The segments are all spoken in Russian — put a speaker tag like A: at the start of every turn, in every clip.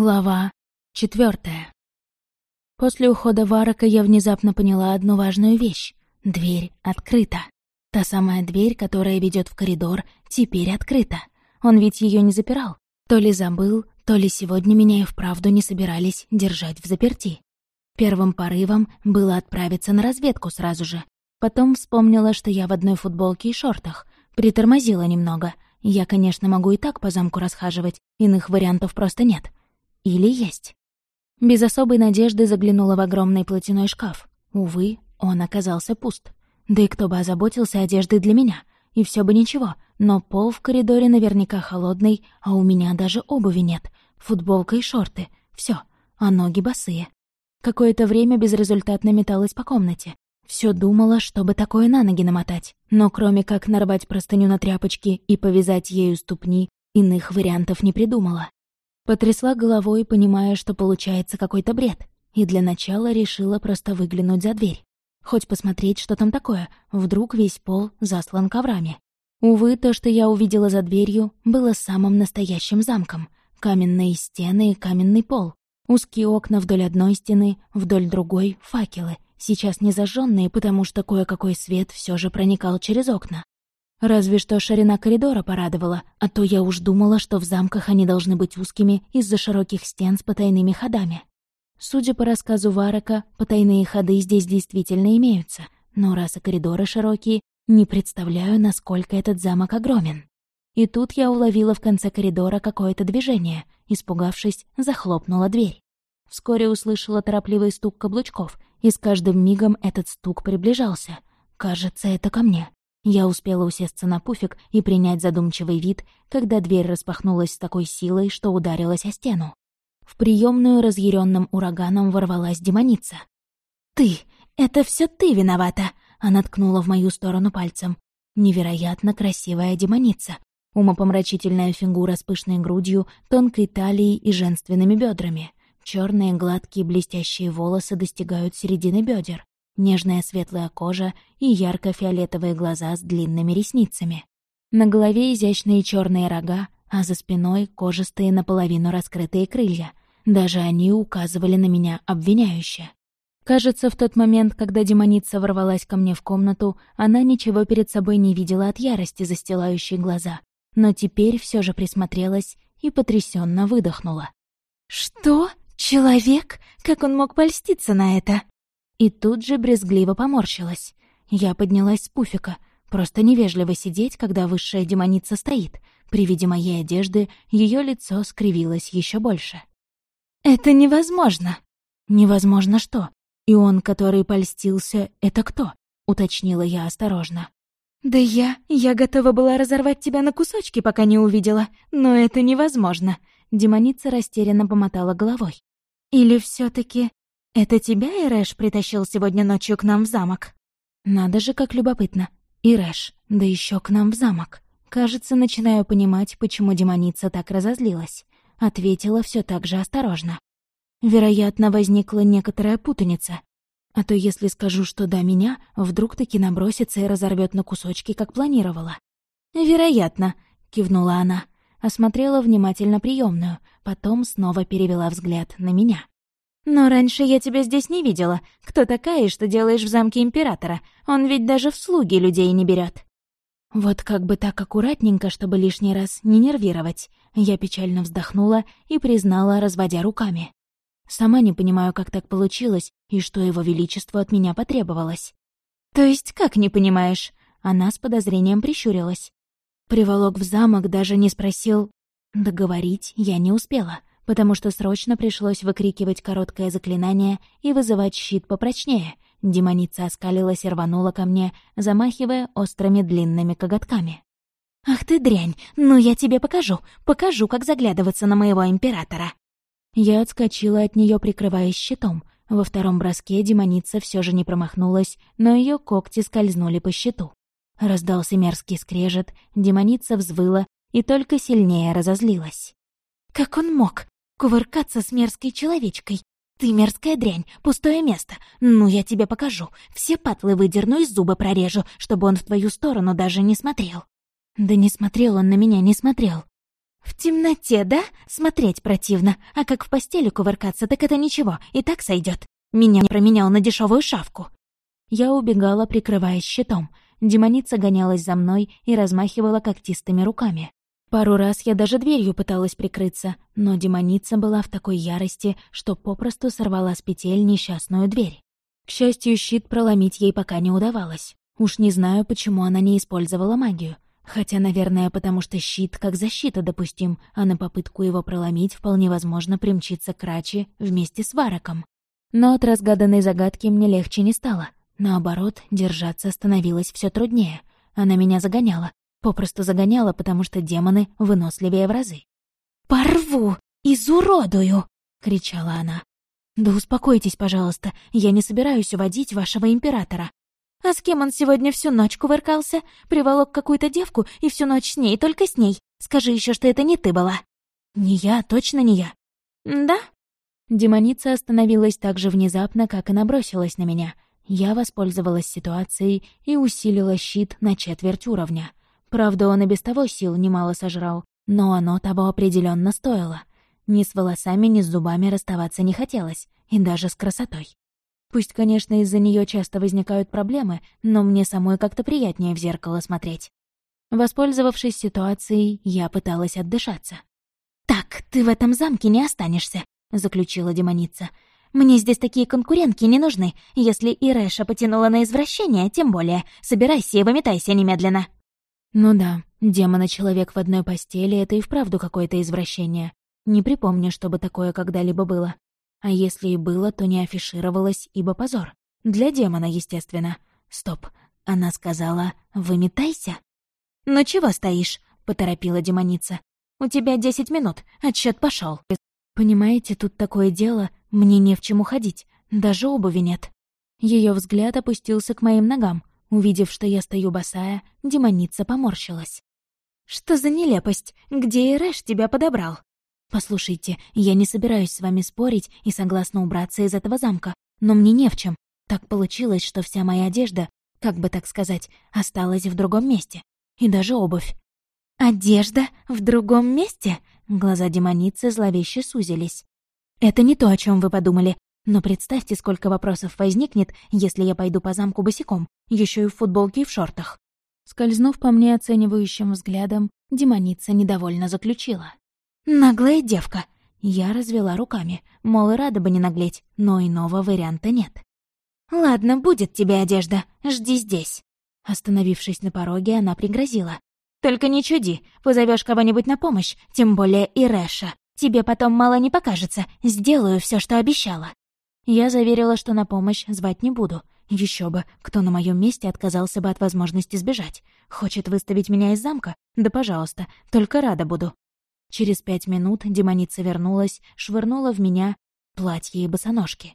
A: Глава четвертая. После ухода Варака я внезапно поняла одну важную вещь. Дверь открыта. Та самая дверь, которая ведет в коридор, теперь открыта. Он ведь ее не запирал. То ли забыл, то ли сегодня меня и вправду не собирались держать в заперти. Первым порывом было отправиться на разведку сразу же. Потом вспомнила, что я в одной футболке и шортах. Притормозила немного. Я, конечно, могу и так по замку расхаживать, иных вариантов просто нет. Или есть? Без особой надежды заглянула в огромный платяной шкаф. Увы, он оказался пуст. Да и кто бы озаботился одеждой для меня? И все бы ничего, но пол в коридоре наверняка холодный, а у меня даже обуви нет. Футболка и шорты. все, а ноги босые. Какое-то время безрезультатно металась по комнате. Все думала, чтобы такое на ноги намотать. Но кроме как нарвать простыню на тряпочки и повязать ею ступни, иных вариантов не придумала. Потрясла головой, понимая, что получается какой-то бред, и для начала решила просто выглянуть за дверь. Хоть посмотреть, что там такое, вдруг весь пол заслан коврами. Увы, то, что я увидела за дверью, было самым настоящим замком. Каменные стены и каменный пол. Узкие окна вдоль одной стены, вдоль другой — факелы, сейчас не зажженные, потому что кое-какой свет все же проникал через окна. Разве что ширина коридора порадовала, а то я уж думала, что в замках они должны быть узкими из-за широких стен с потайными ходами. Судя по рассказу Варака, потайные ходы здесь действительно имеются, но раз и коридоры широкие, не представляю, насколько этот замок огромен. И тут я уловила в конце коридора какое-то движение, испугавшись, захлопнула дверь. Вскоре услышала торопливый стук каблучков, и с каждым мигом этот стук приближался. Кажется, это ко мне. Я успела усесться на пуфик и принять задумчивый вид, когда дверь распахнулась с такой силой, что ударилась о стену. В приемную разъяренным ураганом ворвалась демоница. «Ты! Это все ты виновата!» Она ткнула в мою сторону пальцем. Невероятно красивая демоница. Умопомрачительная фигура с пышной грудью, тонкой талией и женственными бедрами. Черные гладкие блестящие волосы достигают середины бедер нежная светлая кожа и ярко-фиолетовые глаза с длинными ресницами. На голове изящные черные рога, а за спиной кожистые наполовину раскрытые крылья. Даже они указывали на меня обвиняюще. Кажется, в тот момент, когда демоница ворвалась ко мне в комнату, она ничего перед собой не видела от ярости, застилающей глаза. Но теперь все же присмотрелась и потрясенно выдохнула. «Что? Человек? Как он мог польститься на это?» И тут же брезгливо поморщилась. Я поднялась с пуфика. Просто невежливо сидеть, когда высшая демоница стоит. При виде моей одежды ее лицо скривилось еще больше. «Это невозможно!» «Невозможно что? И он, который польстился, это кто?» — уточнила я осторожно. «Да я... я готова была разорвать тебя на кусочки, пока не увидела, но это невозможно!» Демоница растерянно помотала головой. «Или все таки «Это тебя Ирэш притащил сегодня ночью к нам в замок?» «Надо же, как любопытно. Ирэш, да еще к нам в замок. Кажется, начинаю понимать, почему демоница так разозлилась». Ответила все так же осторожно. Вероятно, возникла некоторая путаница. А то если скажу, что да меня, вдруг таки набросится и разорвет на кусочки, как планировала. «Вероятно», — кивнула она. Осмотрела внимательно приемную, потом снова перевела взгляд на меня. «Но раньше я тебя здесь не видела. Кто такая и что делаешь в замке Императора? Он ведь даже в слуги людей не берет. Вот как бы так аккуратненько, чтобы лишний раз не нервировать. Я печально вздохнула и признала, разводя руками. Сама не понимаю, как так получилось и что его величеству от меня потребовалось. «То есть как не понимаешь?» Она с подозрением прищурилась. Приволок в замок, даже не спросил... Договорить я не успела потому что срочно пришлось выкрикивать короткое заклинание и вызывать щит попрочнее. Демоница оскалилась и рванула ко мне, замахивая острыми длинными коготками. «Ах ты дрянь! Ну я тебе покажу! Покажу, как заглядываться на моего императора!» Я отскочила от нее, прикрываясь щитом. Во втором броске демоница все же не промахнулась, но ее когти скользнули по щиту. Раздался мерзкий скрежет, демоница взвыла и только сильнее разозлилась. «Как он мог? Кувыркаться с мерзкой человечкой. Ты мерзкая дрянь, пустое место. Ну, я тебе покажу. Все патлы выдерну и зубы прорежу, чтобы он в твою сторону даже не смотрел. Да не смотрел он на меня, не смотрел. «В темноте, да? Смотреть противно. А как в постели кувыркаться, так это ничего, и так сойдет. Меня не променял на дешевую шавку». Я убегала, прикрываясь щитом. Демоница гонялась за мной и размахивала когтистыми руками. Пару раз я даже дверью пыталась прикрыться, но демоница была в такой ярости, что попросту сорвала с петель несчастную дверь. К счастью, щит проломить ей пока не удавалось. Уж не знаю, почему она не использовала магию. Хотя, наверное, потому что щит как защита допустим, а на попытку его проломить вполне возможно примчиться к Рачи вместе с Вараком. Но от разгаданной загадки мне легче не стало. Наоборот, держаться становилось все труднее. Она меня загоняла. Попросту загоняла, потому что демоны выносливее в разы. «Порву! Изуродую!» — кричала она. «Да успокойтесь, пожалуйста, я не собираюсь уводить вашего императора. А с кем он сегодня всю ночь кувыркался? Приволок какую-то девку и всю ночь с ней, только с ней. Скажи еще, что это не ты была». «Не я, точно не я». «Да?» Демоница остановилась так же внезапно, как и набросилась на меня. Я воспользовалась ситуацией и усилила щит на четверть уровня. Правда, он и без того сил немало сожрал, но оно того определенно стоило. Ни с волосами, ни с зубами расставаться не хотелось, и даже с красотой. Пусть, конечно, из-за нее часто возникают проблемы, но мне самой как-то приятнее в зеркало смотреть. Воспользовавшись ситуацией, я пыталась отдышаться. «Так, ты в этом замке не останешься», — заключила демоница. «Мне здесь такие конкурентки не нужны. Если Ирэша потянула на извращение, тем более. Собирайся и выметайся немедленно». Ну да, демона-человек в одной постели — это и вправду какое-то извращение. Не припомню, чтобы такое когда-либо было. А если и было, то не афишировалось, ибо позор. Для демона, естественно. Стоп, она сказала «выметайся». «Ну чего стоишь?» — поторопила демоница. «У тебя десять минут, отсчет пошел. Понимаете, тут такое дело, мне не в чем уходить, даже обуви нет. Ее взгляд опустился к моим ногам. Увидев, что я стою босая, демоница поморщилась. «Что за нелепость? Где Ирэш тебя подобрал?» «Послушайте, я не собираюсь с вами спорить и согласна убраться из этого замка, но мне не в чем. Так получилось, что вся моя одежда, как бы так сказать, осталась в другом месте. И даже обувь». «Одежда в другом месте?» Глаза демоницы зловеще сузились. «Это не то, о чем вы подумали. Но представьте, сколько вопросов возникнет, если я пойду по замку босиком, еще и в футболке и в шортах». Скользнув по мне оценивающим взглядом, демоница недовольно заключила. «Наглая девка!» Я развела руками, мол, и рада бы не наглеть, но иного варианта нет. «Ладно, будет тебе одежда, жди здесь». Остановившись на пороге, она пригрозила. «Только не чуди, позовешь кого-нибудь на помощь, тем более Ирэша. Тебе потом мало не покажется, сделаю все, что обещала». Я заверила, что на помощь звать не буду. Еще бы, кто на моем месте отказался бы от возможности сбежать. Хочет выставить меня из замка? Да пожалуйста, только рада буду. Через пять минут демоница вернулась, швырнула в меня платье и босоножки.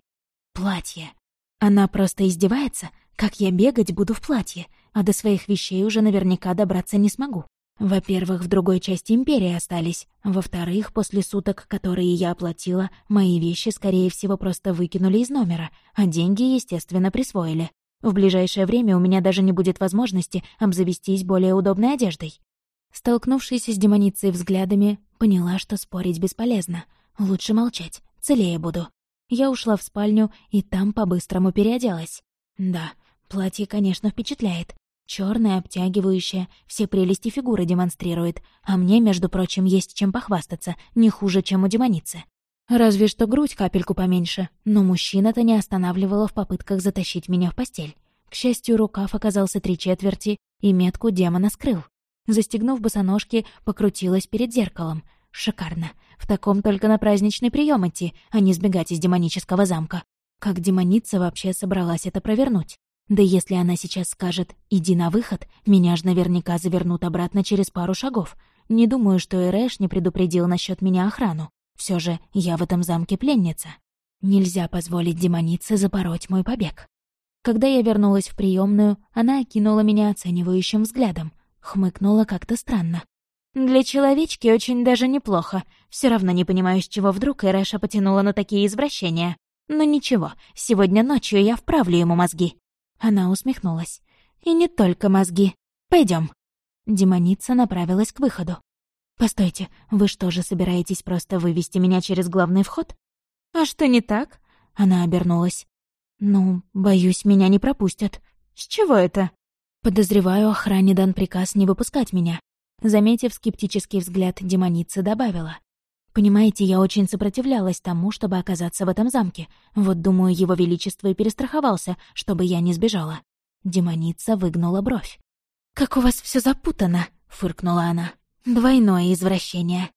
A: Платье. Она просто издевается, как я бегать буду в платье, а до своих вещей уже наверняка добраться не смогу. Во-первых, в другой части Империи остались. Во-вторых, после суток, которые я оплатила, мои вещи, скорее всего, просто выкинули из номера, а деньги, естественно, присвоили. В ближайшее время у меня даже не будет возможности обзавестись более удобной одеждой. Столкнувшись с демоницей взглядами, поняла, что спорить бесполезно. Лучше молчать, целее буду. Я ушла в спальню и там по-быстрому переоделась. Да, платье, конечно, впечатляет. Черное, обтягивающее, все прелести фигуры демонстрирует, а мне, между прочим, есть чем похвастаться, не хуже, чем у демоницы. Разве что грудь капельку поменьше, но мужчина-то не останавливало в попытках затащить меня в постель. К счастью, рукав оказался три четверти, и метку демона скрыл. Застегнув босоножки, покрутилась перед зеркалом. Шикарно. В таком только на праздничный прием идти, а не сбегать из демонического замка. Как демоница вообще собралась это провернуть? Да если она сейчас скажет «иди на выход», меня ж наверняка завернут обратно через пару шагов. Не думаю, что Эрэш не предупредил насчет меня охрану. Все же я в этом замке пленница. Нельзя позволить демонице запороть мой побег. Когда я вернулась в приемную, она окинула меня оценивающим взглядом — Хмыкнула как-то странно. «Для человечки очень даже неплохо. Все равно не понимаю, с чего вдруг Ирэша потянула на такие извращения. Но ничего, сегодня ночью я вправлю ему мозги». Она усмехнулась. «И не только мозги. Пойдем. Демоница направилась к выходу. «Постойте, вы что же собираетесь просто вывести меня через главный вход?» «А что не так?» Она обернулась. «Ну, боюсь, меня не пропустят». «С чего это?» «Подозреваю, охране дан приказ не выпускать меня». Заметив скептический взгляд, демоница добавила. «Понимаете, я очень сопротивлялась тому, чтобы оказаться в этом замке. Вот, думаю, его величество и перестраховался, чтобы я не сбежала». Демоница выгнула бровь. «Как у вас все запутано!» — фыркнула она. «Двойное извращение».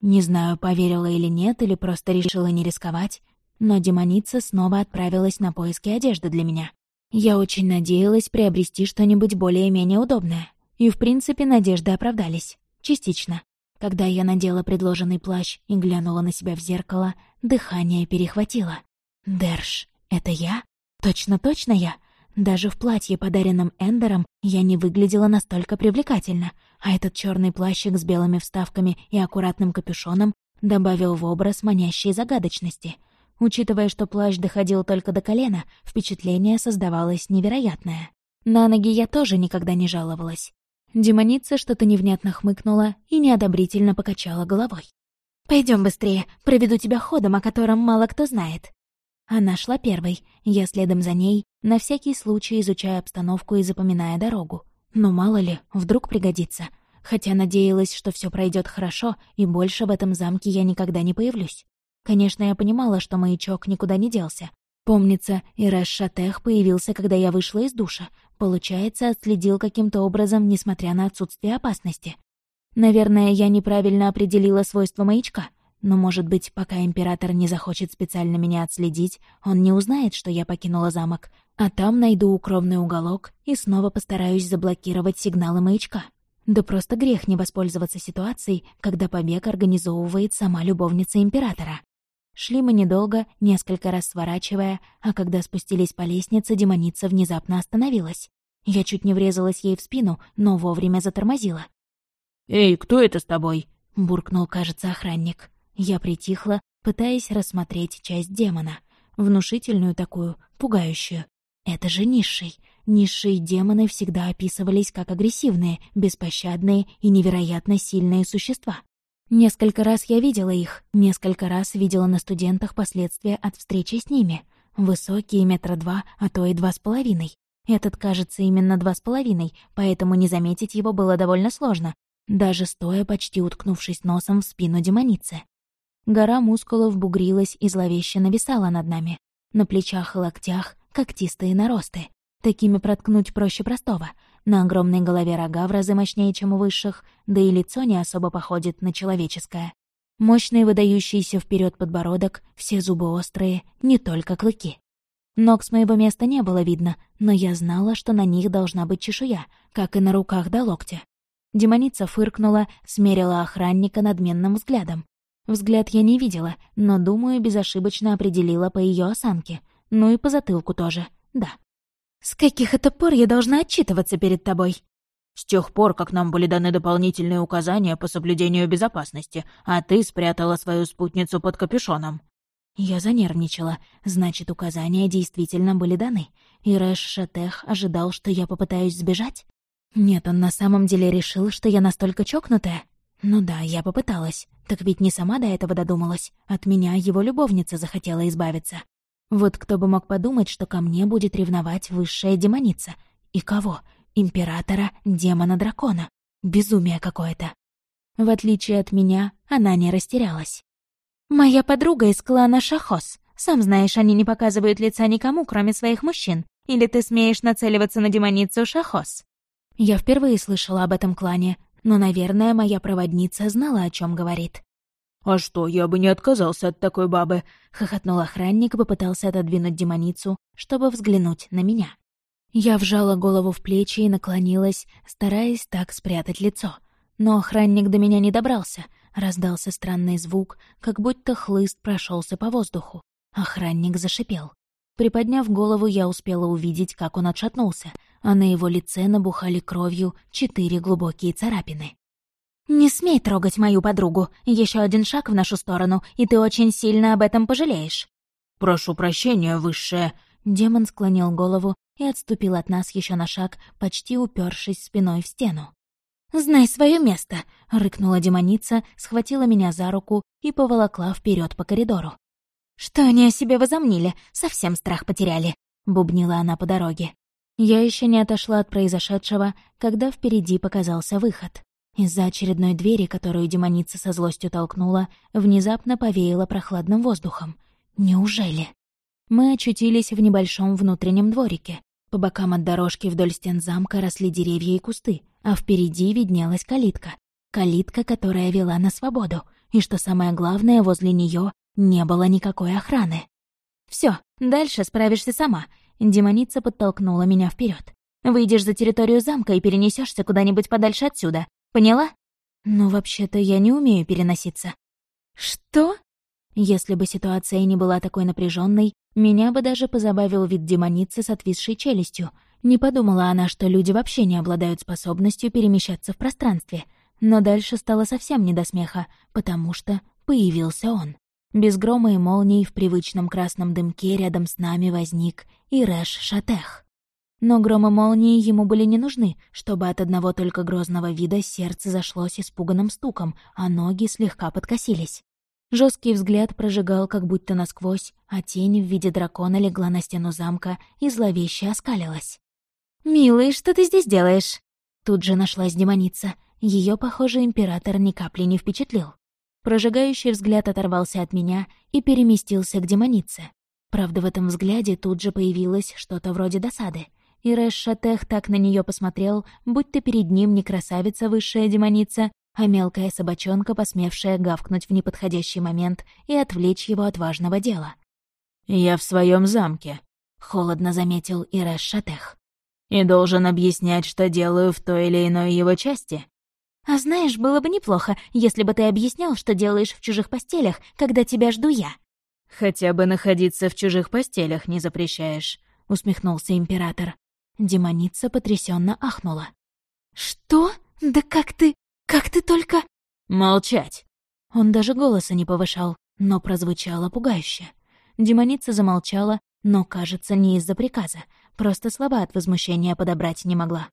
A: Не знаю, поверила или нет, или просто решила не рисковать, но демоница снова отправилась на поиски одежды для меня. Я очень надеялась приобрести что-нибудь более-менее удобное. И, в принципе, надежды оправдались. Частично. Когда я надела предложенный плащ и глянула на себя в зеркало, дыхание перехватило. «Дерш, это я? Точно-точно я? Даже в платье, подаренном Эндером, я не выглядела настолько привлекательно, а этот черный плащик с белыми вставками и аккуратным капюшоном добавил в образ манящей загадочности. Учитывая, что плащ доходил только до колена, впечатление создавалось невероятное. На ноги я тоже никогда не жаловалась. Демоница что-то невнятно хмыкнула и неодобрительно покачала головой. Пойдем быстрее, проведу тебя ходом, о котором мало кто знает». Она шла первой, я следом за ней, на всякий случай изучая обстановку и запоминая дорогу. Но мало ли, вдруг пригодится. Хотя надеялась, что все пройдет хорошо, и больше в этом замке я никогда не появлюсь. Конечно, я понимала, что маячок никуда не делся. Помнится, Ирэш Шатех появился, когда я вышла из душа. Получается, отследил каким-то образом, несмотря на отсутствие опасности. Наверное, я неправильно определила свойства маячка. Но, может быть, пока император не захочет специально меня отследить, он не узнает, что я покинула замок, а там найду укромный уголок и снова постараюсь заблокировать сигналы маячка. Да просто грех не воспользоваться ситуацией, когда побег организовывает сама любовница императора. Шли мы недолго, несколько раз сворачивая, а когда спустились по лестнице, демоница внезапно остановилась. Я чуть не врезалась ей в спину, но вовремя затормозила.
B: «Эй, кто это с тобой?»
A: — буркнул, кажется, охранник. Я притихла, пытаясь рассмотреть часть демона. Внушительную такую, пугающую. Это же низший. Низшие демоны всегда описывались как агрессивные, беспощадные и невероятно сильные существа. Несколько раз я видела их, несколько раз видела на студентах последствия от встречи с ними. Высокие метра два, а то и два с половиной. Этот, кажется, именно два с половиной, поэтому не заметить его было довольно сложно, даже стоя почти уткнувшись носом в спину демоницы. Гора мускулов бугрилась и зловеще нависала над нами. На плечах и локтях когтистые наросты. Такими проткнуть проще простого — на огромной голове рога в разы мощнее, чем у высших, да и лицо не особо походит на человеческое. Мощный выдающийся вперед подбородок, все зубы острые, не только клыки. Ног с моего места не было видно, но я знала, что на них должна быть чешуя, как и на руках до локтя. Демоница фыркнула, смерила охранника надменным взглядом. Взгляд я не видела, но, думаю, безошибочно определила по ее осанке. Ну и по затылку тоже, да. «С каких это пор я должна отчитываться перед тобой?»
B: «С тех пор, как нам были даны дополнительные указания по соблюдению безопасности, а ты спрятала свою спутницу под капюшоном».
A: Я занервничала. Значит, указания действительно были даны. И Рэш Шатех ожидал, что я попытаюсь сбежать? Нет, он на самом деле решил, что я настолько чокнутая. Ну да, я попыталась. Так ведь не сама до этого додумалась. От меня его любовница захотела избавиться. Вот кто бы мог подумать, что ко мне будет ревновать высшая демоница. И кого? Императора, демона-дракона. Безумие какое-то. В отличие от меня, она не растерялась. «Моя подруга из клана Шахос. Сам знаешь, они не показывают лица никому, кроме своих мужчин. Или ты смеешь нацеливаться на демоницу Шахос?» Я впервые слышала об этом клане, но, наверное, моя проводница знала, о чем говорит.
B: «А что, я бы не отказался от такой бабы», —
A: хохотнул охранник и попытался отодвинуть демоницу, чтобы взглянуть на меня. Я вжала голову в плечи и наклонилась, стараясь так спрятать лицо. Но охранник до меня не добрался. Раздался странный звук, как будто хлыст прошелся по воздуху. Охранник зашипел. Приподняв голову, я успела увидеть, как он отшатнулся, а на его лице набухали кровью четыре глубокие царапины. «Не смей трогать мою подругу. Еще один шаг в нашу сторону, и ты очень сильно об этом пожалеешь».
B: «Прошу прощения, высшая».
A: Демон склонил голову и отступил от нас еще на шаг, почти упершись спиной в стену. «Знай свое место!» — рыкнула демоница, схватила меня за руку и поволокла вперед по коридору. «Что они о себе возомнили? Совсем страх потеряли!» — бубнила она по дороге. Я еще не отошла от произошедшего, когда впереди показался выход. Из-за очередной двери, которую демоница со злостью толкнула, внезапно повеяло прохладным воздухом. Неужели? Мы очутились в небольшом внутреннем дворике. По бокам от дорожки вдоль стен замка росли деревья и кусты, а впереди виднелась калитка. Калитка, которая вела на свободу. И что самое главное, возле нее не было никакой охраны. Все, дальше справишься сама. Демоница подтолкнула меня вперед. Выйдешь за территорию замка и перенесешься куда-нибудь подальше отсюда. Поняла? Ну, вообще-то я не умею переноситься. Что? Если бы ситуация не была такой напряженной, меня бы даже позабавил вид демоницы с отвисшей челюстью. Не подумала она, что люди вообще не обладают способностью перемещаться в пространстве. Но дальше стало совсем не до смеха, потому что появился он. Без грома и молний в привычном красном дымке рядом с нами возник Ирэш Шатех. Но грома молнии ему были не нужны, чтобы от одного только грозного вида сердце зашлось испуганным стуком, а ноги слегка подкосились. Жесткий взгляд прожигал как будто насквозь, а тень в виде дракона легла на стену замка и зловеще оскалилась. «Милый, что ты здесь делаешь?» Тут же нашлась демоница. Ее, похоже, император ни капли не впечатлил. Прожигающий взгляд оторвался от меня и переместился к демонице. Правда, в этом взгляде тут же появилось что-то вроде досады. И Рэш Шатех так на нее посмотрел, будто перед ним не красавица высшая демоница, а мелкая собачонка, посмевшая гавкнуть в неподходящий момент и отвлечь его от важного дела.
B: «Я в своем замке», — холодно заметил Ирэш Шатех. «И должен объяснять, что делаю в той или иной его части».
A: «А знаешь, было бы неплохо, если бы ты объяснял, что делаешь в чужих постелях, когда тебя жду я».
B: «Хотя бы находиться в чужих постелях не запрещаешь», — усмехнулся император.
A: Демоница потрясенно ахнула. «Что? Да как ты...» «Как ты только...»
B: «Молчать!»
A: Он даже голоса не повышал, но прозвучало пугающе. Демоница замолчала, но, кажется, не из-за приказа, просто слова от возмущения подобрать не могла.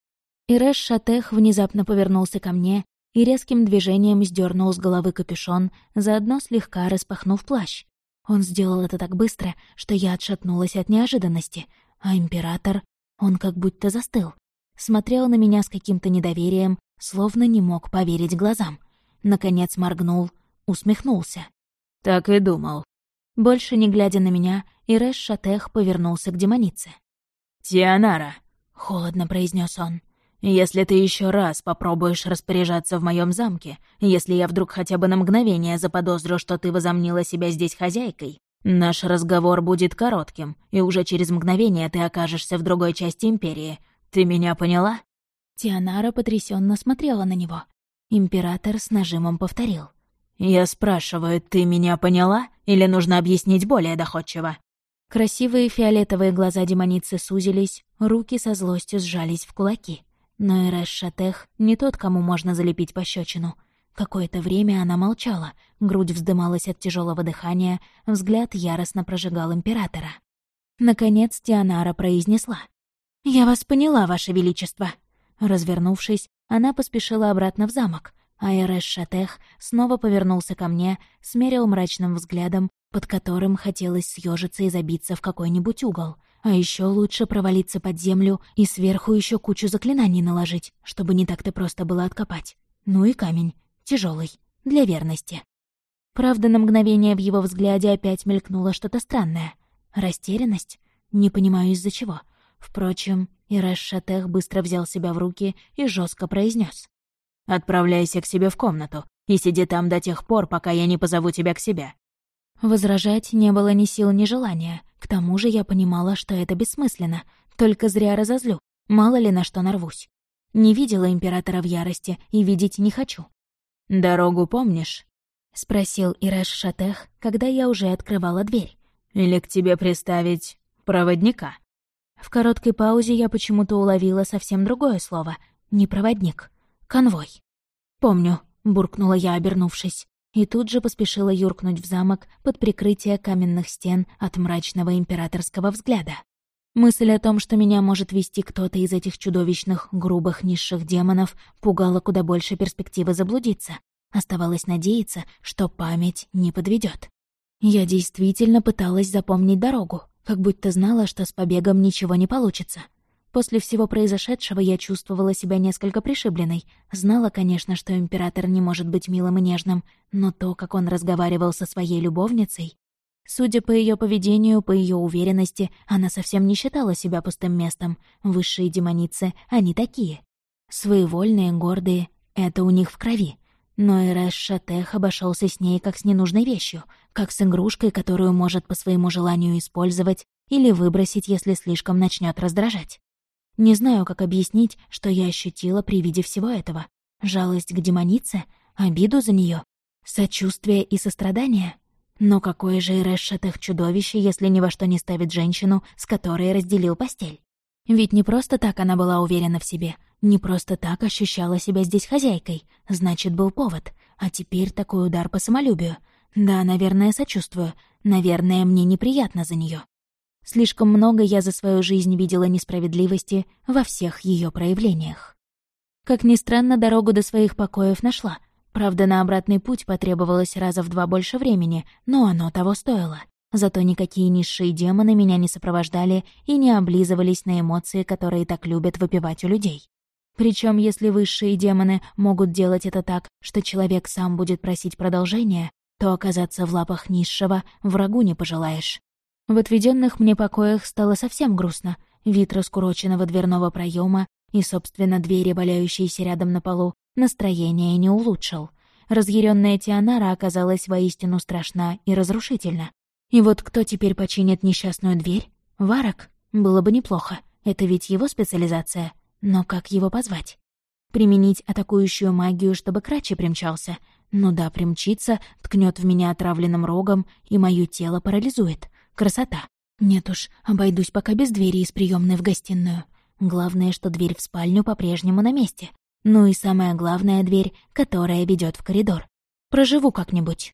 A: Ирэш Шатех внезапно повернулся ко мне и резким движением сдернул с головы капюшон, заодно слегка распахнув плащ. Он сделал это так быстро, что я отшатнулась от неожиданности, а император, он как будто застыл. Смотрел на меня с каким-то недоверием, словно не мог поверить глазам. Наконец моргнул, усмехнулся.
B: «Так и думал».
A: Больше не глядя на меня, Ирэш Шатех повернулся к демонице.
B: «Тианара», —
A: холодно произнес он, —
B: «если ты еще раз попробуешь распоряжаться в моем замке, если я вдруг хотя бы на мгновение заподозрю, что ты возомнила себя здесь хозяйкой, наш разговор будет коротким, и уже через мгновение ты окажешься в другой части Империи. Ты меня поняла?»
A: Тианара потрясенно смотрела на него. Император с нажимом повторил.
B: «Я спрашиваю, ты меня поняла? Или нужно объяснить более доходчиво?»
A: Красивые фиолетовые глаза демоницы сузились, руки со злостью сжались в кулаки. Но Эрэш Шатех не тот, кому можно залепить пощечину. Какое-то время она молчала, грудь вздымалась от тяжелого дыхания, взгляд яростно прожигал императора. Наконец Тианара произнесла. «Я вас поняла, Ваше Величество!» Развернувшись, она поспешила обратно в замок, а Эрэш Шатех снова повернулся ко мне, смерил мрачным взглядом, под которым хотелось съежиться и забиться в какой-нибудь угол. А еще лучше провалиться под землю и сверху еще кучу заклинаний наложить, чтобы не так-то просто было откопать. Ну и камень. Тяжелый, Для верности. Правда, на мгновение в его взгляде опять мелькнуло что-то странное. Растерянность? Не понимаю, из-за чего. Впрочем, Ирэш Шатех быстро взял себя в руки и жестко произнес:
B: «Отправляйся к себе в комнату и сиди там до тех пор, пока я не позову тебя к себе».
A: Возражать не было ни сил, ни желания. К тому же я понимала, что это бессмысленно. Только зря разозлю. Мало ли на что нарвусь. Не видела императора в ярости и видеть не хочу.
B: «Дорогу помнишь?»
A: — спросил Ирэш Шатех, когда я уже открывала дверь.
B: «Или к тебе приставить проводника?»
A: В короткой паузе я почему-то уловила совсем другое слово. Не проводник. Конвой. «Помню», — буркнула я, обернувшись. И тут же поспешила юркнуть в замок под прикрытие каменных стен от мрачного императорского взгляда. Мысль о том, что меня может вести кто-то из этих чудовищных, грубых, низших демонов, пугала куда больше перспективы заблудиться. Оставалось надеяться, что память не подведет. Я действительно пыталась запомнить дорогу, как будто знала, что с побегом ничего не получится. После всего произошедшего я чувствовала себя несколько пришибленной. Знала, конечно, что император не может быть милым и нежным, но то, как он разговаривал со своей любовницей... Судя по ее поведению, по ее уверенности, она совсем не считала себя пустым местом. Высшие демоницы, они такие. Своевольные, гордые, это у них в крови. Но Эрэш Шатех обошелся с ней как с ненужной вещью, как с игрушкой, которую может по своему желанию использовать или выбросить, если слишком начнет раздражать. Не знаю, как объяснить, что я ощутила при виде всего этого. Жалость к демонице, обиду за нее, сочувствие и сострадание. Но какое же Ирэшетах чудовище, если ни во что не ставит женщину, с которой разделил постель? Ведь не просто так она была уверена в себе, не просто так ощущала себя здесь хозяйкой, значит, был повод. А теперь такой удар по самолюбию. Да, наверное, сочувствую. Наверное, мне неприятно за нее. Слишком много я за свою жизнь видела несправедливости во всех ее проявлениях. Как ни странно, дорогу до своих покоев нашла. Правда, на обратный путь потребовалось раза в два больше времени, но оно того стоило. Зато никакие низшие демоны меня не сопровождали и не облизывались на эмоции, которые так любят выпивать у людей. Причем, если высшие демоны могут делать это так, что человек сам будет просить продолжения, то оказаться в лапах низшего врагу не пожелаешь. В отведенных мне покоях стало совсем грустно. Вид раскуроченного дверного проема и, собственно, двери, валяющиеся рядом на полу, настроение не улучшил. Разъяренная Тианара оказалась воистину страшна и разрушительна. И вот кто теперь починит несчастную дверь? Варок? Было бы неплохо. Это ведь его специализация. Но как его позвать? Применить атакующую магию, чтобы Крачи примчался? Ну да, примчится, ткнет в меня отравленным рогом, и мое тело парализует. Красота. Нет уж, обойдусь пока без двери из приемной в гостиную. Главное, что дверь в спальню по-прежнему на месте. Ну и самая главная дверь, которая ведет в коридор. Проживу как-нибудь.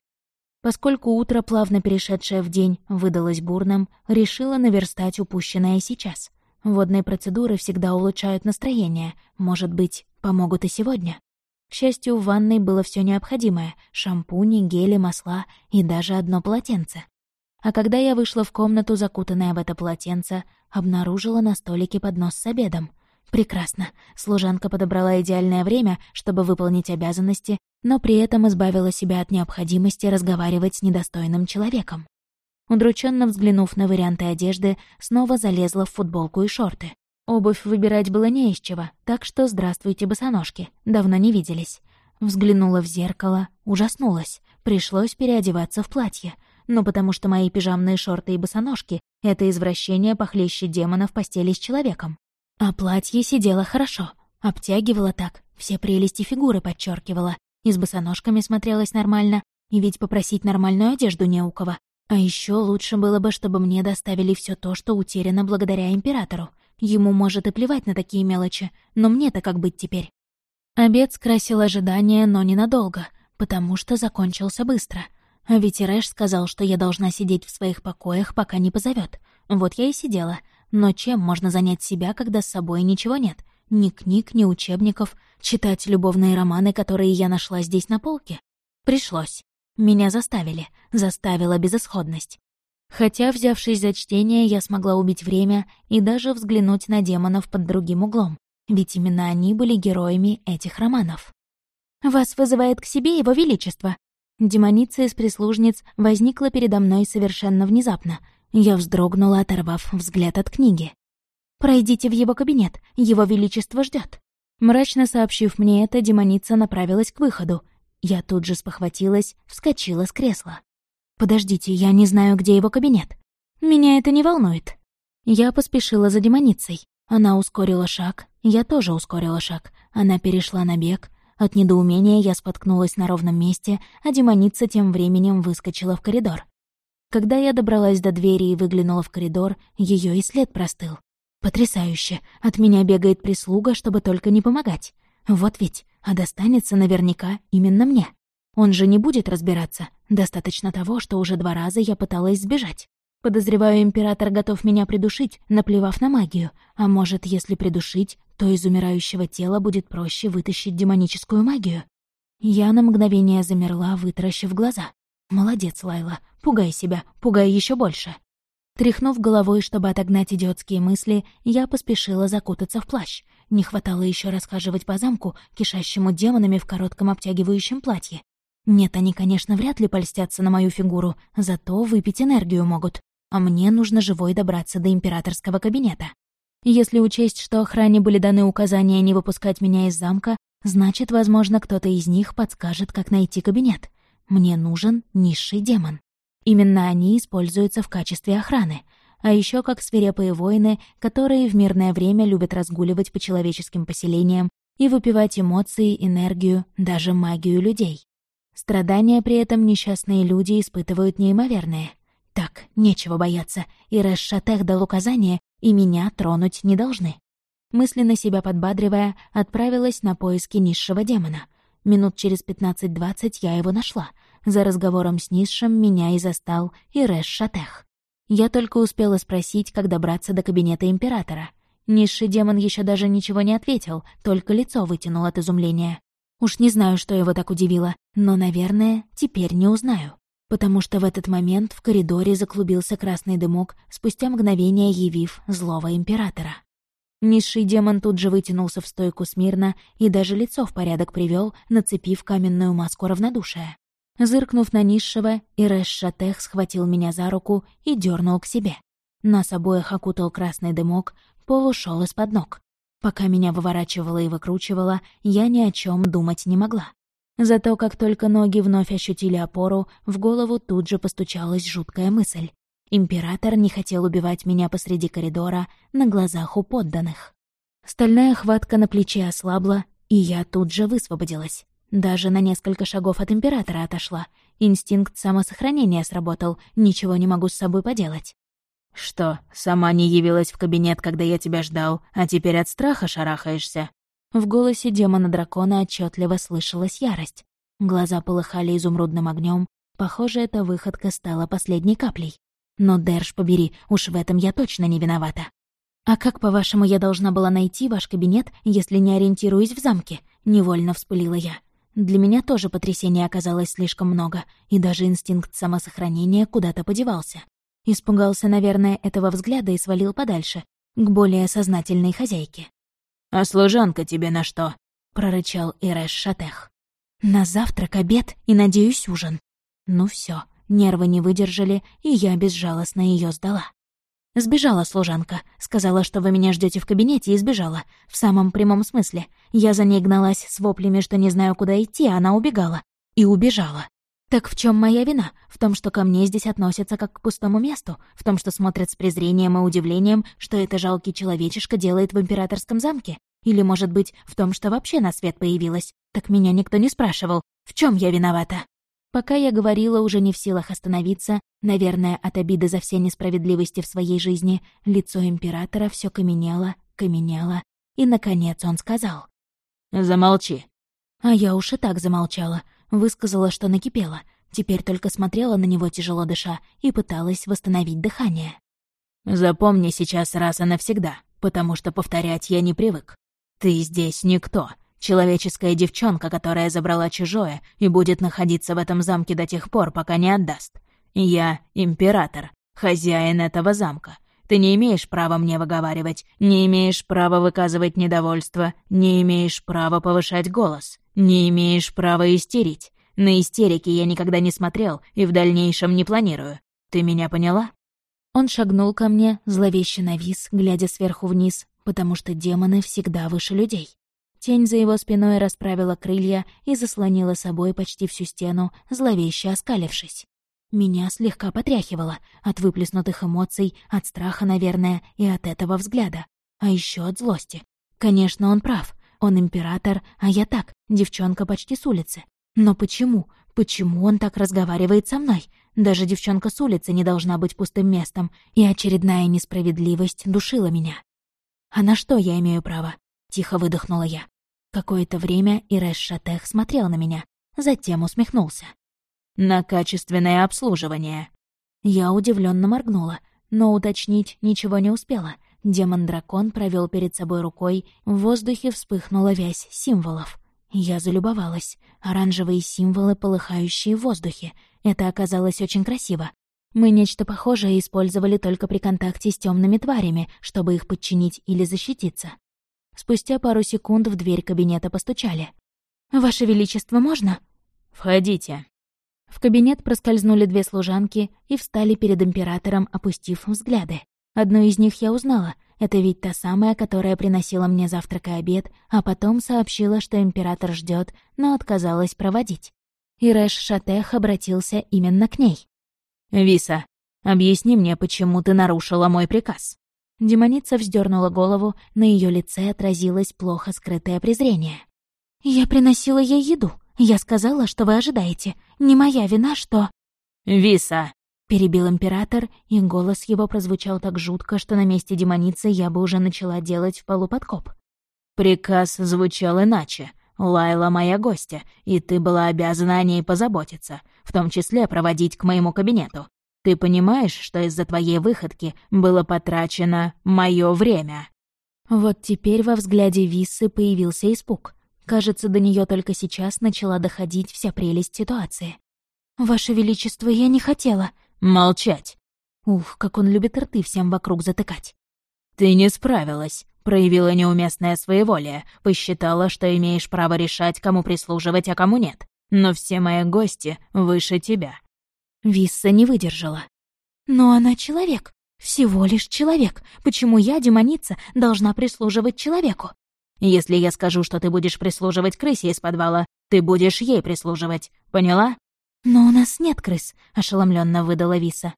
A: Поскольку утро, плавно перешедшее в день, выдалось бурным, решила наверстать упущенное сейчас. Водные процедуры всегда улучшают настроение. Может быть, помогут и сегодня. К счастью, в ванной было все необходимое — шампуни, гели, масла и даже одно полотенце. А когда я вышла в комнату, закутанная в это полотенце, обнаружила на столике поднос с обедом. Прекрасно. Служанка подобрала идеальное время, чтобы выполнить обязанности, но при этом избавила себя от необходимости разговаривать с недостойным человеком. Удрученно взглянув на варианты одежды, снова залезла в футболку и шорты. Обувь выбирать было не из чего, так что здравствуйте, босоножки, давно не виделись. Взглянула в зеркало, ужаснулась. Пришлось переодеваться в платье — но потому что мои пижамные шорты и босоножки — это извращение похлеще демона в постели с человеком. А платье сидело хорошо, обтягивало так, все прелести фигуры подчеркивало, и с босоножками смотрелось нормально, и ведь попросить нормальную одежду не у кого. А еще лучше было бы, чтобы мне доставили все то, что утеряно благодаря императору. Ему может и плевать на такие мелочи, но мне-то как быть теперь? Обед скрасил ожидания, но ненадолго, потому что закончился быстро — а ведь Ирэш сказал, что я должна сидеть в своих покоях, пока не позовет. Вот я и сидела. Но чем можно занять себя, когда с собой ничего нет? Ни книг, ни учебников. Читать любовные романы, которые я нашла здесь на полке? Пришлось. Меня заставили. Заставила безысходность. Хотя, взявшись за чтение, я смогла убить время и даже взглянуть на демонов под другим углом. Ведь именно они были героями этих романов. «Вас вызывает к себе его величество», Демоница из прислужниц возникла передо мной совершенно внезапно. Я вздрогнула, оторвав взгляд от книги. «Пройдите в его кабинет, его величество ждет. Мрачно сообщив мне это, демоница направилась к выходу. Я тут же спохватилась, вскочила с кресла. «Подождите, я не знаю, где его кабинет. Меня это не волнует». Я поспешила за демоницей. Она ускорила шаг, я тоже ускорила шаг. Она перешла на бег, от недоумения я споткнулась на ровном месте, а демоница тем временем выскочила в коридор. Когда я добралась до двери и выглянула в коридор, ее и след простыл. Потрясающе. От меня бегает прислуга, чтобы только не помогать. Вот ведь, а достанется наверняка именно мне. Он же не будет разбираться. Достаточно того, что уже два раза я пыталась сбежать. Подозреваю, император готов меня придушить, наплевав на магию. А может, если придушить, то из умирающего тела будет проще вытащить демоническую магию. Я на мгновение замерла, вытаращив глаза. «Молодец, Лайла. Пугай себя, пугай еще больше». Тряхнув головой, чтобы отогнать идиотские мысли, я поспешила закутаться в плащ. Не хватало еще расхаживать по замку, кишащему демонами в коротком обтягивающем платье. Нет, они, конечно, вряд ли польстятся на мою фигуру, зато выпить энергию могут а мне нужно живой добраться до императорского кабинета. Если учесть, что охране были даны указания не выпускать меня из замка, значит, возможно, кто-то из них подскажет, как найти кабинет. Мне нужен низший демон. Именно они используются в качестве охраны, а еще как свирепые воины, которые в мирное время любят разгуливать по человеческим поселениям и выпивать эмоции, энергию, даже магию людей. Страдания при этом несчастные люди испытывают неимоверные. Так, нечего бояться, и Рэш-Шатех дал указание, и меня тронуть не должны. Мысленно себя подбадривая, отправилась на поиски низшего демона. Минут через пятнадцать-двадцать я его нашла. За разговором с низшим меня и застал и Рэш-Шатех. Я только успела спросить, как добраться до кабинета императора. Низший демон еще даже ничего не ответил, только лицо вытянул от изумления. Уж не знаю, что его так удивило, но, наверное, теперь не узнаю потому что в этот момент в коридоре заклубился красный дымок, спустя мгновение явив злого императора. Низший демон тут же вытянулся в стойку смирно и даже лицо в порядок привел, нацепив каменную маску равнодушия. Зыркнув на низшего, Ирэш Шатех схватил меня за руку и дернул к себе. Нас обоих окутал красный дымок, пол ушел из-под ног. Пока меня выворачивало и выкручивало, я ни о чем думать не могла. Зато как только ноги вновь ощутили опору, в голову тут же постучалась жуткая мысль. Император не хотел убивать меня посреди коридора на глазах у подданных. Стальная хватка на плече ослабла, и я тут же высвободилась. Даже на несколько шагов от императора отошла. Инстинкт самосохранения сработал, ничего не могу с собой поделать.
B: «Что, сама не явилась в кабинет, когда я тебя ждал, а теперь от страха шарахаешься?»
A: В голосе демона-дракона отчетливо слышалась ярость. Глаза полыхали изумрудным огнем. Похоже, эта выходка стала последней каплей. Но, Дэрш, побери, уж в этом я точно не виновата. «А как, по-вашему, я должна была найти ваш кабинет, если не ориентируюсь в замке?» — невольно вспылила я. Для меня тоже потрясения оказалось слишком много, и даже инстинкт самосохранения куда-то подевался. Испугался, наверное, этого взгляда и свалил подальше, к более сознательной хозяйке.
B: «А служанка тебе на что?»
A: — прорычал Ирэш Шатех. «На завтрак, обед и, надеюсь, ужин». Ну все, нервы не выдержали, и я безжалостно ее сдала. Сбежала служанка, сказала, что вы меня ждете в кабинете, и сбежала. В самом прямом смысле. Я за ней гналась с воплями, что не знаю, куда идти, а она убегала. И убежала. Так в чем моя вина? В том, что ко мне здесь относятся как к пустому месту? В том, что смотрят с презрением и удивлением, что это жалкий человечишка делает в императорском замке? Или, может быть, в том, что вообще на свет появилась? Так меня никто не спрашивал. В чем я виновата? Пока я говорила, уже не в силах остановиться, наверное, от обиды за все несправедливости в своей жизни, лицо императора все каменело, каменело, и, наконец, он сказал.
B: «Замолчи».
A: А я уж и так замолчала, Высказала, что накипела. Теперь только смотрела на него, тяжело дыша, и пыталась восстановить дыхание.
B: «Запомни сейчас раз и навсегда, потому что повторять я не привык. Ты здесь никто. Человеческая девчонка, которая забрала чужое и будет находиться в этом замке до тех пор, пока не отдаст. Я император, хозяин этого замка. Ты не имеешь права мне выговаривать, не имеешь права выказывать недовольство, не имеешь права повышать голос. «Не имеешь права истерить. На истерики я никогда не смотрел и в дальнейшем не планирую. Ты меня поняла?»
A: Он шагнул ко мне, зловеще навис, глядя сверху вниз, потому что демоны всегда выше людей. Тень за его спиной расправила крылья и заслонила собой почти всю стену, зловеще оскалившись. Меня слегка потряхивало от выплеснутых эмоций, от страха, наверное, и от этого взгляда. А еще от злости. Конечно, он прав. Он император, а я так, девчонка почти с улицы. Но почему? Почему он так разговаривает со мной? Даже девчонка с улицы не должна быть пустым местом, и очередная несправедливость душила меня. «А на что я имею право?» — тихо выдохнула я. Какое-то время Ирэш Шатех смотрел на меня, затем усмехнулся.
B: «На качественное обслуживание».
A: Я удивленно моргнула, но уточнить ничего не успела. Демон-дракон провел перед собой рукой, в воздухе вспыхнула вязь символов. Я залюбовалась. Оранжевые символы, полыхающие в воздухе. Это оказалось очень красиво. Мы нечто похожее использовали только при контакте с темными тварями, чтобы их подчинить или защититься. Спустя пару секунд в дверь кабинета постучали. «Ваше Величество, можно?»
B: «Входите».
A: В кабинет проскользнули две служанки и встали перед императором, опустив взгляды. Одну из них я узнала. Это ведь та самая, которая приносила мне завтрак и обед, а потом сообщила, что император ждет, но отказалась проводить. Ирэш Шатех обратился именно к ней.
B: «Виса, объясни мне, почему ты нарушила мой приказ?»
A: Демоница вздернула голову, на ее лице отразилось плохо скрытое презрение. «Я приносила ей еду. Я сказала, что вы ожидаете. Не моя вина, что...»
B: «Виса!»
A: — перебил император, и голос его прозвучал так жутко, что на месте демоницы я бы уже начала делать в полу подкоп.
B: «Приказ звучал иначе. Лайла моя гостья, и ты была обязана о ней позаботиться, в том числе проводить к моему кабинету. Ты понимаешь, что из-за твоей выходки было потрачено мое время?»
A: Вот теперь во взгляде Виссы появился испуг. Кажется, до нее только сейчас начала доходить вся прелесть ситуации. «Ваше Величество, я не хотела...»
B: «Молчать!»
A: Ух, как он любит рты всем вокруг затыкать.
B: «Ты не справилась проявила неуместное своеволие, посчитала, что имеешь право решать, кому прислуживать, а кому нет. Но все мои гости выше тебя».
A: Висса не выдержала. «Но она человек, всего лишь человек. Почему я, демоница, должна прислуживать человеку?»
B: «Если я скажу, что ты будешь прислуживать крысе из подвала, ты будешь ей прислуживать, поняла?»
A: «Но у нас нет крыс», — ошеломленно выдала Виса.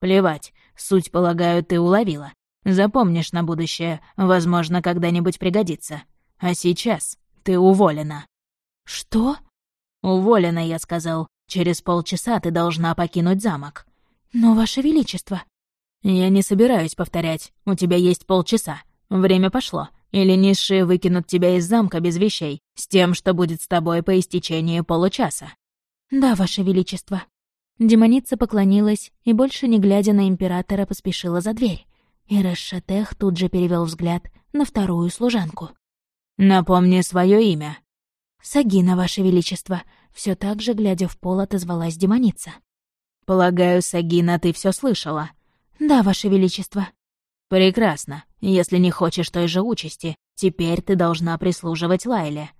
B: «Плевать, суть, полагаю, ты уловила. Запомнишь на будущее, возможно, когда-нибудь пригодится. А сейчас ты уволена».
A: «Что?»
B: «Уволена, я сказал. Через полчаса ты должна покинуть замок».
A: «Но, Ваше Величество...»
B: «Я не собираюсь повторять. У тебя есть полчаса. Время пошло. Или низшие выкинут тебя из замка без вещей, с тем, что будет с тобой по истечении получаса».
A: «Да, Ваше Величество». Демоница поклонилась и, больше не глядя на императора, поспешила за дверь. И Расшатех тут же перевел взгляд на вторую служанку.
B: «Напомни свое имя».
A: «Сагина, Ваше Величество», — все так же, глядя в пол, отозвалась демоница.
B: «Полагаю, Сагина, ты все слышала?»
A: «Да, Ваше Величество».
B: «Прекрасно. Если не хочешь той же участи, теперь ты должна прислуживать Лайле.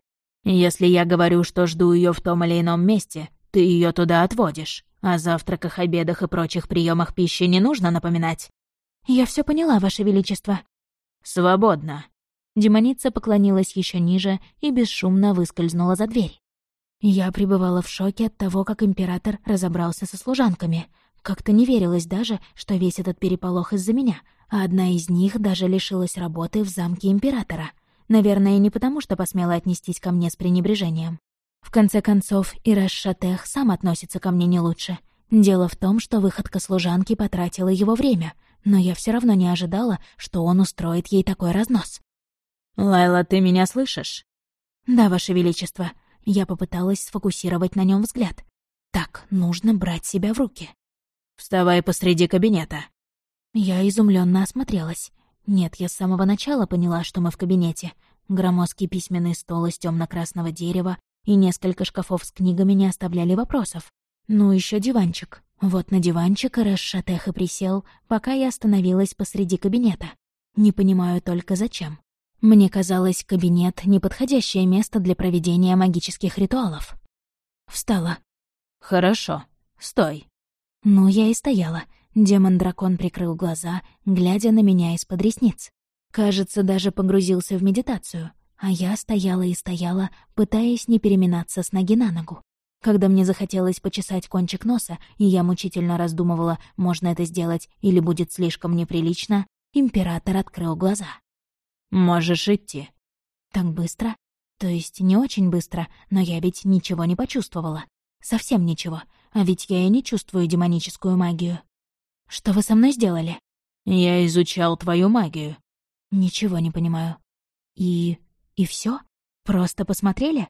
B: Если я говорю, что жду ее в том или ином месте, ты ее туда отводишь. О завтраках, обедах и прочих приемах пищи не нужно напоминать.
A: «Я все поняла, Ваше Величество».
B: «Свободно».
A: Демоница поклонилась еще ниже и бесшумно выскользнула за дверь. Я пребывала в шоке от того, как император разобрался со служанками. Как-то не верилось даже, что весь этот переполох из-за меня, а одна из них даже лишилась работы в замке императора. Наверное, не потому, что посмела отнестись ко мне с пренебрежением. В конце концов, и Шатех сам относится ко мне не лучше. Дело в том, что выходка служанки потратила его время, но я все равно не ожидала, что он устроит ей такой разнос.
B: «Лайла, ты меня слышишь?»
A: «Да, Ваше Величество». Я попыталась сфокусировать на нем взгляд. «Так, нужно брать себя в руки».
B: «Вставай посреди кабинета».
A: Я изумленно осмотрелась. Нет, я с самого начала поняла, что мы в кабинете. Громоздкий письменный стол из темно красного дерева и несколько шкафов с книгами не оставляли вопросов. Ну, еще диванчик. Вот на диванчик Рэш Шатех и присел, пока я остановилась посреди кабинета. Не понимаю только зачем. Мне казалось, кабинет — неподходящее место для проведения магических ритуалов. Встала.
B: «Хорошо. Стой».
A: Ну, я и стояла. Демон-дракон прикрыл глаза, глядя на меня из-под ресниц. Кажется, даже погрузился в медитацию. А я стояла и стояла, пытаясь не переминаться с ноги на ногу. Когда мне захотелось почесать кончик носа, и я мучительно раздумывала, можно это сделать или будет слишком неприлично, император открыл глаза.
B: «Можешь идти».
A: «Так быстро?» То есть не очень быстро, но я ведь ничего не почувствовала. Совсем ничего. А ведь я и не чувствую демоническую магию. Что вы со мной сделали?
B: Я изучал твою магию.
A: Ничего не понимаю. И... и все? Просто посмотрели?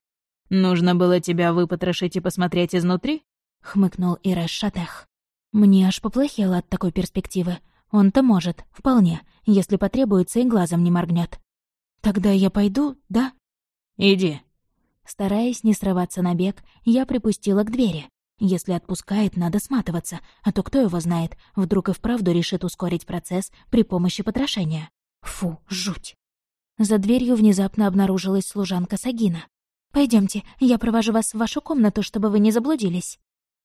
B: «Нужно было тебя выпотрошить и посмотреть изнутри?»
A: — хмыкнул Ирэш Шатех. Мне аж поплохело от такой перспективы. Он-то может, вполне, если потребуется и глазом не моргнет. Тогда я пойду, да?
B: Иди.
A: Стараясь не срываться на бег, я припустила к двери. Если отпускает, надо сматываться, а то кто его знает, вдруг и вправду решит ускорить процесс при помощи потрошения. Фу, жуть. За дверью внезапно обнаружилась служанка Сагина. Пойдемте, я провожу вас в вашу комнату, чтобы вы не заблудились».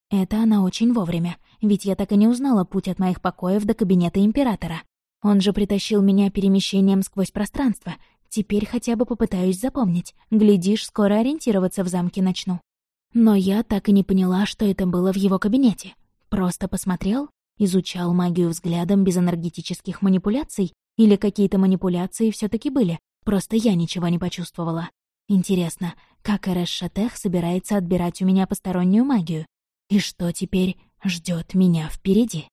A: Это она очень вовремя, ведь я так и не узнала путь от моих покоев до кабинета императора. Он же притащил меня перемещением сквозь пространство. Теперь хотя бы попытаюсь запомнить. Глядишь, скоро ориентироваться в замке начну. Но я так и не поняла, что это было в его кабинете. Просто посмотрел, изучал магию взглядом без энергетических манипуляций, или какие-то манипуляции все таки были, просто я ничего не почувствовала. Интересно, как Эрэш Шатех собирается отбирать у меня постороннюю магию? И что теперь ждет меня впереди?